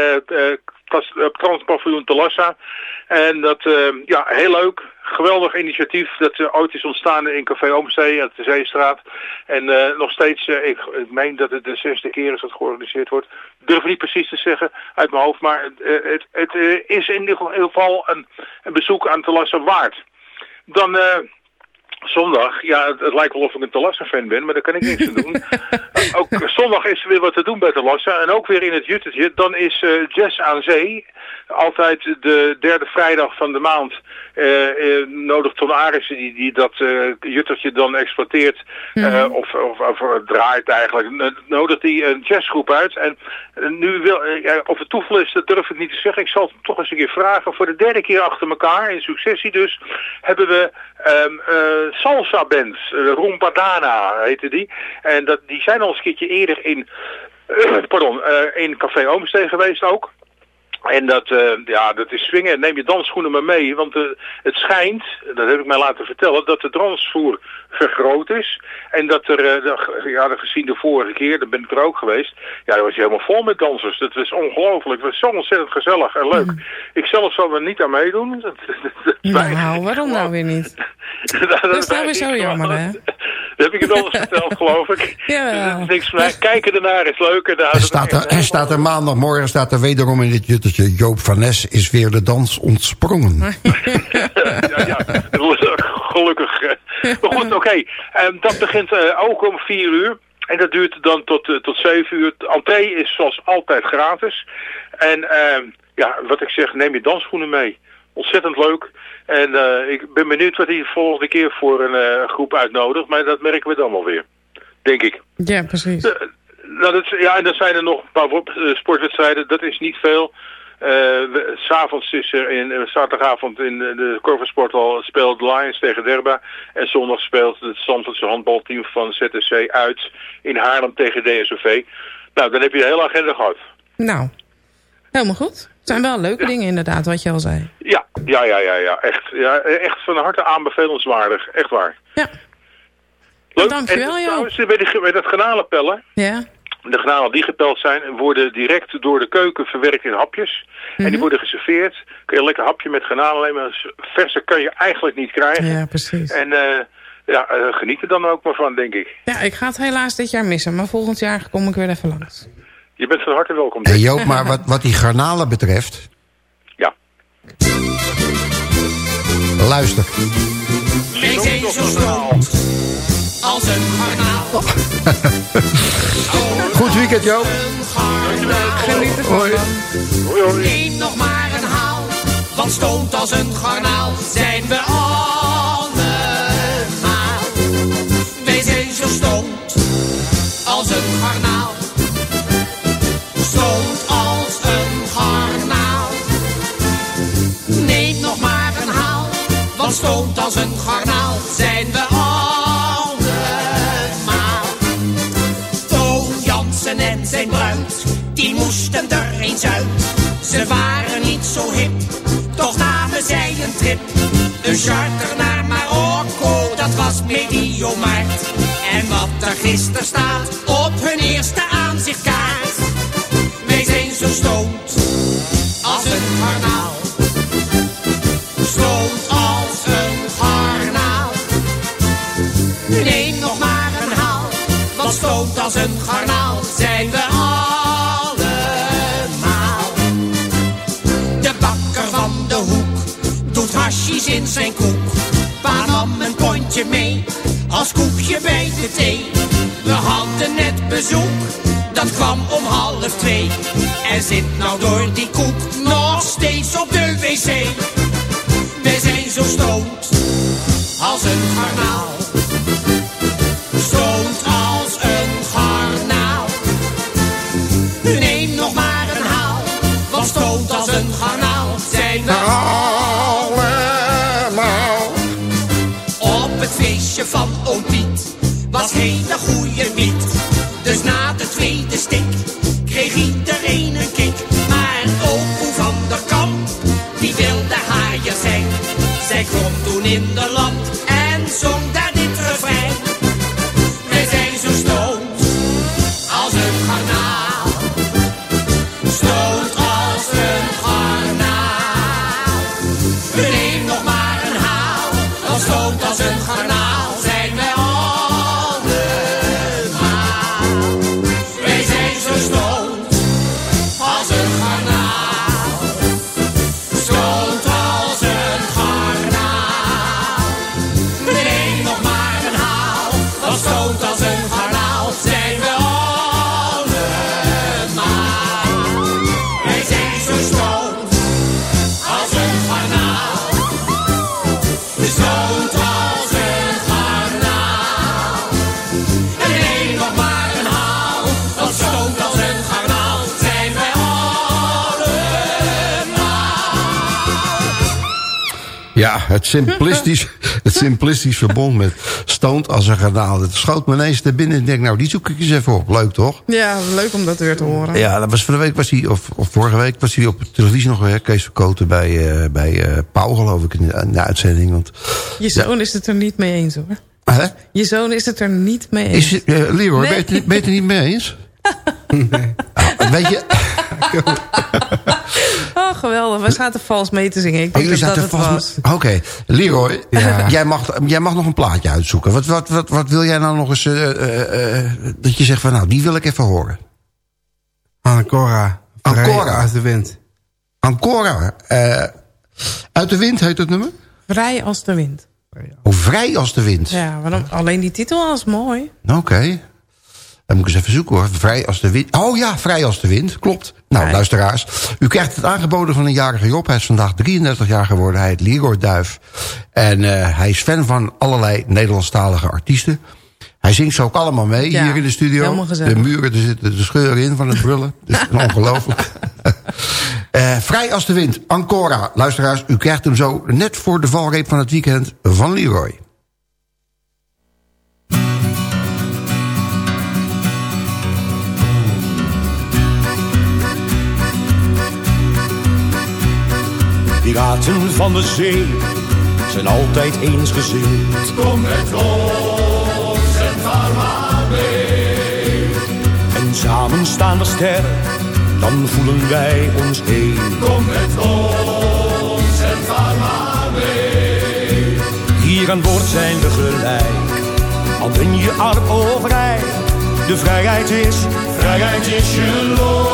[SPEAKER 14] eh, Transpaviljoen Talassa. En dat, eh, ja, heel leuk. Geweldig initiatief dat eh, ooit is ontstaan in Café Oomstee uit de Zeestraat. En eh, nog steeds, eh, ik, ik meen dat het de zesde keer is dat georganiseerd wordt. Durf niet precies te zeggen uit mijn hoofd, maar eh, het, het eh, is in ieder geval een, een bezoek aan Talassa waard. Dan... eh, Zondag, ja, het, lijkt wel of ik een Talassa-fan ben, maar daar kan ik niks aan doen. Eh, ook zondag is er weer wat te doen bij Talassa en ook weer in het Juttertje. Dan is eh, Jazz aan Zee, altijd de derde vrijdag van de maand, eh eh, nodigt Ton Arissen, die, die dat eh, Juttertje dan exploiteert, eh, of, of, of eh, draait eigenlijk, n- nodigt hij een jazzgroep uit. En eh, nu wil, eh, of het toeval is, dat durf ik niet te zeggen. Ik zal het toch eens een keer vragen. Voor de derde keer achter elkaar, in successie dus, hebben we ehm eh, Salsa Band, uh, Rumpadana heette die. En dat, die zijn al eens een keertje eerder in, pardon, eh, in Café Oomsteen geweest ook. En dat, eh, ja, dat is swingen. Neem je dansschoenen maar mee. Want eh, het schijnt, dat heb ik mij laten vertellen, dat de dansvloer vergroot is. En dat er, eh, de- ja, dat gezien de vorige keer, daar ben ik er ook geweest. Ja, dat was helemaal vol met dansers. Dat was ongelooflijk. Het was zo ontzettend gezellig en leuk. Ik zelf zal er niet aan meedoen. Dat, dat, dat spijt me.
[SPEAKER 11] Nou, waarom nou weer niet?
[SPEAKER 14] dat,
[SPEAKER 11] Dat is nou weer zo jammer, hè?
[SPEAKER 14] Dat heb ik het al eens verteld, geloof ik. Dat is niks voor mij. Kijken ernaar is leuk. En daar
[SPEAKER 10] Er staat er, er staat er maandagmorgen staat er wederom in dit Joop van Nes is weer de dans ontsprongen.
[SPEAKER 14] ja, ja, gelukkig. eh. Maar goed, oké. Ehm, dat begint eh, ook om vier uur. En dat duurt dan tot, eh, tot zeven uur. De entree is zoals altijd gratis. En ehm, ja, wat ik zeg, neem je dansschoenen mee. Ontzettend leuk. En eh, ik ben benieuwd wat hij de volgende keer voor een eh, groep uitnodigt. Maar dat merken we dan wel weer. Denk ik.
[SPEAKER 11] Ja, precies.
[SPEAKER 14] Nou, dat, is- ja, en dan zijn er nog een paar sportwedstrijden. Dat is niet veel. Eh, S'avonds is er in, eh, zaterdagavond in de Corver Sporthal speelt Lions tegen Derba. En zondag speelt het Zandvoortse handbalteam van ZSC uit in Haarlem tegen DSOV. Nou, dan heb je de hele agenda gehad.
[SPEAKER 11] Nou, helemaal goed. Het zijn wel leuke dingen inderdaad, wat je al zei.
[SPEAKER 14] Ja, ja, ja, ja, ja. Echt, ja, echt van harte aanbevelenswaardig. Echt waar.
[SPEAKER 11] Ja.
[SPEAKER 14] Leuk.
[SPEAKER 11] Dankjewel,
[SPEAKER 14] en
[SPEAKER 11] Joop.
[SPEAKER 14] trouwens, bij, die, bij dat granalenpellen.
[SPEAKER 11] Ja?
[SPEAKER 14] De granalen die gepeld zijn worden direct door de keuken verwerkt in hapjes. En
[SPEAKER 11] Mhm.
[SPEAKER 14] die worden geserveerd. Kun je een lekker hapje met granalen nemen. Dus Verse kan je eigenlijk niet krijgen.
[SPEAKER 11] Ja, precies.
[SPEAKER 14] En eh, ja, eh, geniet er dan ook maar van, denk ik.
[SPEAKER 11] Ja, ik ga het helaas dit jaar missen, maar volgend jaar kom ik weer even langs.
[SPEAKER 14] Je bent van harte welkom.
[SPEAKER 10] Hey Joop, maar wat, wat die garnalen betreft...
[SPEAKER 14] Ja.
[SPEAKER 10] Luister. Weekend, Joop.
[SPEAKER 15] Geniet
[SPEAKER 11] ervan.
[SPEAKER 10] Hoi.
[SPEAKER 15] Neem nog maar een haal, want stoont als een garnaal zijn we allemaal. Wij zijn zo stoned als een garnaal. Stoned als een garnaal. Neem nog maar een haal, want stoned als een garnaal die moesten er eens uit. Ze waren niet zo hip, toch namen zij een trip. Een charter naar Marokko, dat was medio maart. En wat er gisteren staat op hun eerste aanzichtkaart. Wij zijn zo stoned als een garnaal. Stoned als een garnaal. Neem nog maar een haal, want stoned als een garnaal in zijn koek. Pa nam een pondje mee als koekje bij de thee. We hadden net bezoek, dat kwam om half twee. En zit nou door die koek nog steeds op de wc. Wij zijn zo. Stoned als een garnaal.
[SPEAKER 10] Het simplistisch, het simplistisch verbond met stoned als een garnaal. Het schoot me ineens te binnen en denk, nou, die zoek ik eens even op. Leuk, toch?
[SPEAKER 11] Ja, leuk om dat weer te horen.
[SPEAKER 10] Ja, dat was van de week was hij, of, of vorige week was hij op televisie nog weer. Kees Verkoten bij, eh bij eh Pauw, geloof ik, in de, in de uitzending. Want,
[SPEAKER 11] Je zoon is het er niet mee eens hoor. Je zoon is het er niet mee eens.
[SPEAKER 10] Is, het, eh, Leroy,
[SPEAKER 11] Nee.
[SPEAKER 10] ben, je, het- ben je het er niet mee eens? Ah, weet je,
[SPEAKER 11] Oh, geweldig. We zaten vals mee te zingen. Ik
[SPEAKER 10] Oh,
[SPEAKER 11] denk dat dat
[SPEAKER 10] zaten
[SPEAKER 11] het
[SPEAKER 10] vast
[SPEAKER 11] was.
[SPEAKER 10] Oké, Leroy,
[SPEAKER 11] Ja.
[SPEAKER 10] jij, mag, jij mag nog een plaatje uitzoeken. Wat, wat, wat, wat wil jij nou nog eens... eh, eh, eh, dat je zegt van, nou, die wil ik even horen.
[SPEAKER 16] Ancora.
[SPEAKER 10] Ancora.
[SPEAKER 16] Uit de wind.
[SPEAKER 10] Ancora. eh, uit de wind heet het nummer?
[SPEAKER 11] Vrij als de wind.
[SPEAKER 10] Hoe vrij als de wind.
[SPEAKER 11] Ja, waarom? alleen die titel al is mooi.
[SPEAKER 10] Oké. Dan moet ik eens even zoeken hoor. Vrij als de wind. Oh ja, vrij als de wind. Klopt. Nou, luisteraars. U krijgt het aangeboden van een jarige Job. Hij is vandaag 33 jaar geworden. Hij heet Leroy Duif. En eh, hij is fan van allerlei Nederlandstalige artiesten. Hij zingt ze ook allemaal mee
[SPEAKER 11] Ja,
[SPEAKER 10] hier in de studio. De muren, er zitten de scheuren in van het brullen. Dus ongelooflijk. Eh, vrij als de wind. Ancora. Luisteraars, u krijgt hem zo net voor de valreep van het weekend van Leroy.
[SPEAKER 6] Piraten van de zee zijn altijd eensgezind.
[SPEAKER 17] Kom met ons en vaar maar mee.
[SPEAKER 6] En samen staan we sterk, dan voelen wij ons één.
[SPEAKER 17] Kom met ons en vaar maar mee.
[SPEAKER 6] Hier aan boord zijn we gelijk, al ben je arm rijk. De vrijheid is,
[SPEAKER 17] Vrijheid is je loon.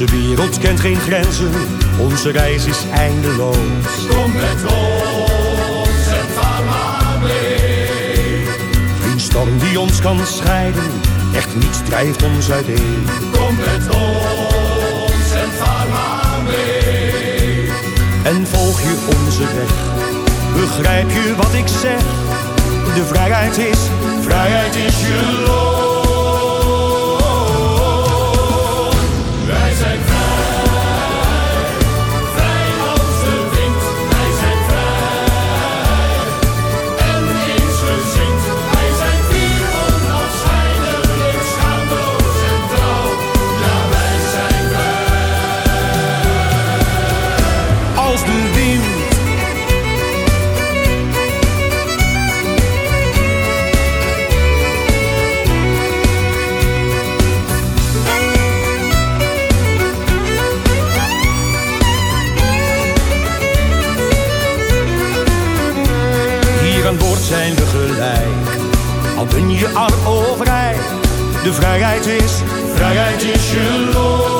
[SPEAKER 6] Onze wereld kent geen grenzen, onze reis is eindeloos.
[SPEAKER 17] Kom met ons en vaar maar mee.
[SPEAKER 6] Geen storm die ons kan scheiden, echt niets drijft ons uiteen.
[SPEAKER 17] Kom met ons en vaar maar mee.
[SPEAKER 6] En volg je onze weg, begrijp je wat ik zeg? De vrijheid is,
[SPEAKER 17] Vrijheid is je loon. Zijn
[SPEAKER 6] we al ben je arm of. De vrijheid is,
[SPEAKER 17] Vrijheid is je loon.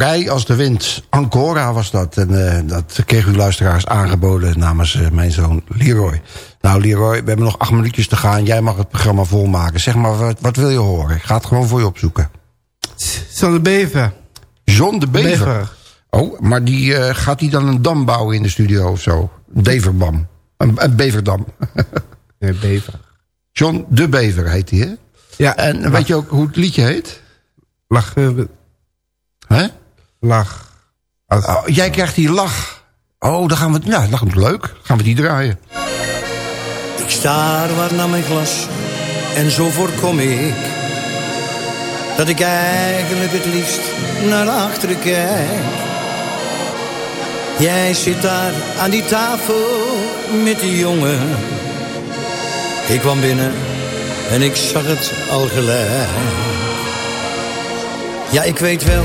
[SPEAKER 17] Vrij als de wind.
[SPEAKER 10] Ancora was dat. En eh, dat kreeg u luisteraars aangeboden namens eh, mijn zoon Leroy. Nou Leroy, we hebben nog acht minuutjes te gaan. Jij mag het programma volmaken. Zeg maar, wat, wat wil je horen? Ik ga het gewoon voor je opzoeken.
[SPEAKER 16] John de Bever.
[SPEAKER 10] John de Bever?
[SPEAKER 16] Bever.
[SPEAKER 10] Oh, maar die, eh, gaat hij dan een dam bouwen in de studio of zo? Een Deverbam. Een, een Beverdam.
[SPEAKER 16] nee, Bever.
[SPEAKER 10] John de Bever heet hij, hè?
[SPEAKER 16] Ja.
[SPEAKER 10] En weet je ook hoe het liedje heet?
[SPEAKER 16] Lach.
[SPEAKER 10] Hè?
[SPEAKER 16] Lach.
[SPEAKER 10] Oh, jij krijgt die lach. Oh, dan gaan we... Ja, dat is leuk. Gaan we die draaien.
[SPEAKER 9] Ik staar waar naar mijn glas en zo voorkom ik dat ik eigenlijk het liefst naar achteren kijk. Jij zit daar aan die tafel met die jongen. Ik kwam binnen en ik zag het al gelijk. Ja, ik weet wel,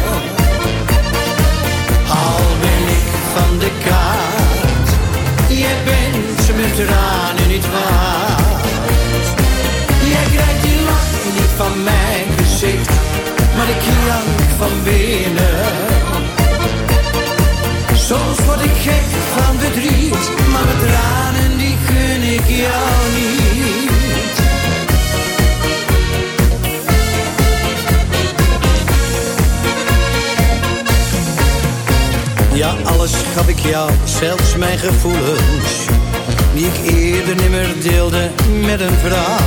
[SPEAKER 9] Van de kaart. Jij bent ze met tranen niet waard. Jij krijgt die lach niet van mijn gezicht. Maar ik jank van binnen. Soms word ik gek van verdriet. Maar met tranen die gun ik jou niet. Alles gaf ik jou, zelfs mijn gevoelens. Die ik eerder nimmer deelde met een vrouw.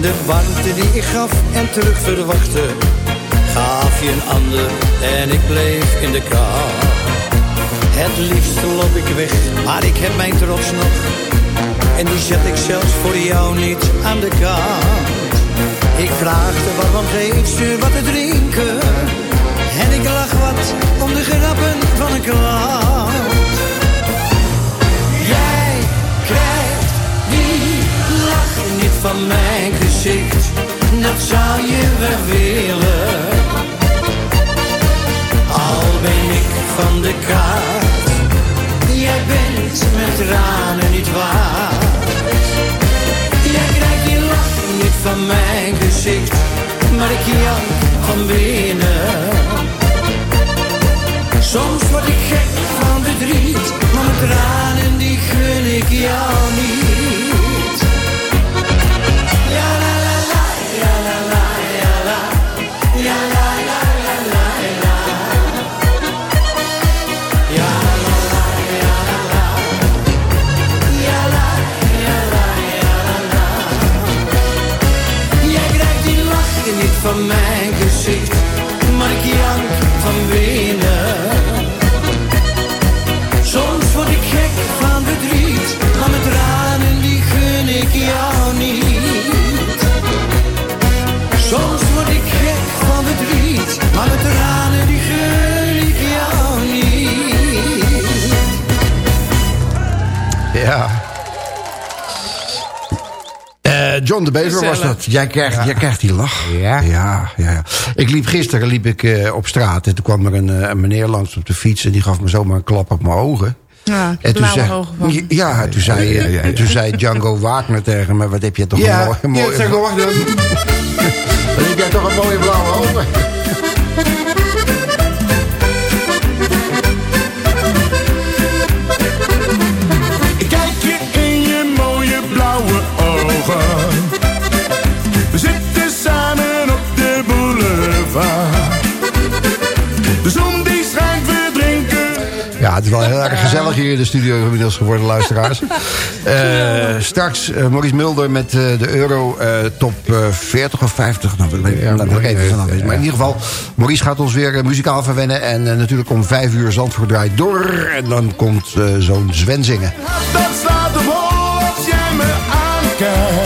[SPEAKER 9] De warmte die ik gaf en terug verwachtte. Gaf je een ander en ik bleef in de kou. Het liefst loop ik weg, maar ik heb mijn trots nog. En die zet ik zelfs voor jou niet aan de kant. Ik vraagde waarom geeft ze wat te drinken. En ik lach wat om de grappen van een klant. Jij krijgt die lach niet van mijn gezicht. Dat zou je wel willen. Al ben ik van de kaart. Jij bent met tranen niet waard. Jij krijgt die lach niet van mijn gezicht. Maar ik jank van binnen. Soms word ik gek van verdriet, maar mijn tranen die gun ik jou niet. Ja la la la, ja la la, ja la, ja la la la la. Ja la la, ja la la, ja la, la, la. Jij krijgt die lach niet van mijn
[SPEAKER 10] John de Bever was dat. Jij krijgt, jij krijgt die lach. Ja. Ja, ja, ja. Ik liep gisteren liep ik, eh, op straat. En toen kwam er een, eh, een meneer langs op de fiets. En die gaf me zomaar een klap op mijn ogen.
[SPEAKER 11] Ja,
[SPEAKER 10] En toen zei,
[SPEAKER 11] ogen van.
[SPEAKER 10] ja, toen zei,
[SPEAKER 16] Ja, ja, ja, ja.
[SPEAKER 10] toen zei Django Wagner tegen me... wat heb je toch
[SPEAKER 16] Ja,
[SPEAKER 10] een mooie... mooie
[SPEAKER 16] ja, wacht even.
[SPEAKER 10] wat heb jij toch een mooie blauwe ogen. Ja, het is wel heel erg gezellig hier in de studio inmiddels geworden, luisteraars. Eh, straks eh, Maurice Mulder met eh, de Euro eh, top eh, 40 of 50. Nou, weet, laat ik even vanaf weten. Maar in ieder geval, Maurice gaat ons weer muzikaal verwennen. En eh, natuurlijk om vijf uur Zandvoort draait door. En dan komt eh, zo'n Sven zingen.
[SPEAKER 12] Dat slaat op hol als jij me aankijkt.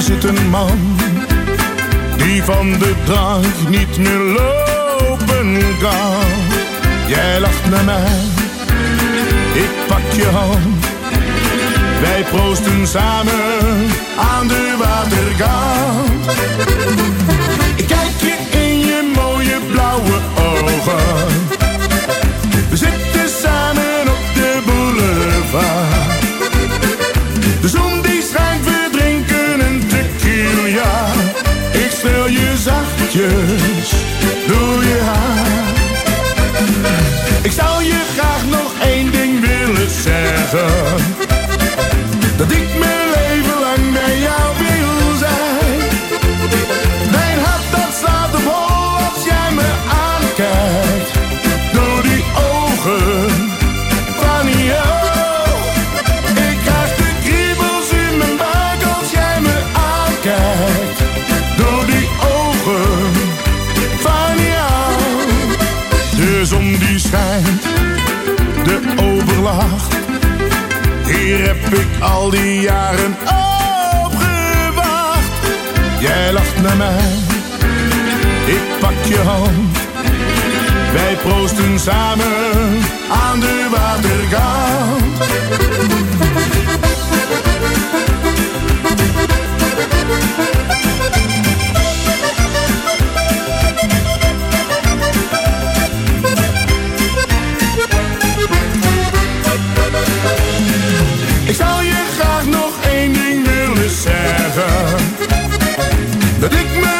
[SPEAKER 18] Daar zit een man die van de drank niet meer lopen kan. Jij lacht naar mij, ik pak je hand. Wij proosten samen aan de waterkant. Ik kijk je in je mooie blauwe ogen. Dieu. Al die jaren op gewacht. Jij lacht naar mij, ik pak je hand. Wij proosten samen aan de waterkant. Dat ik mijn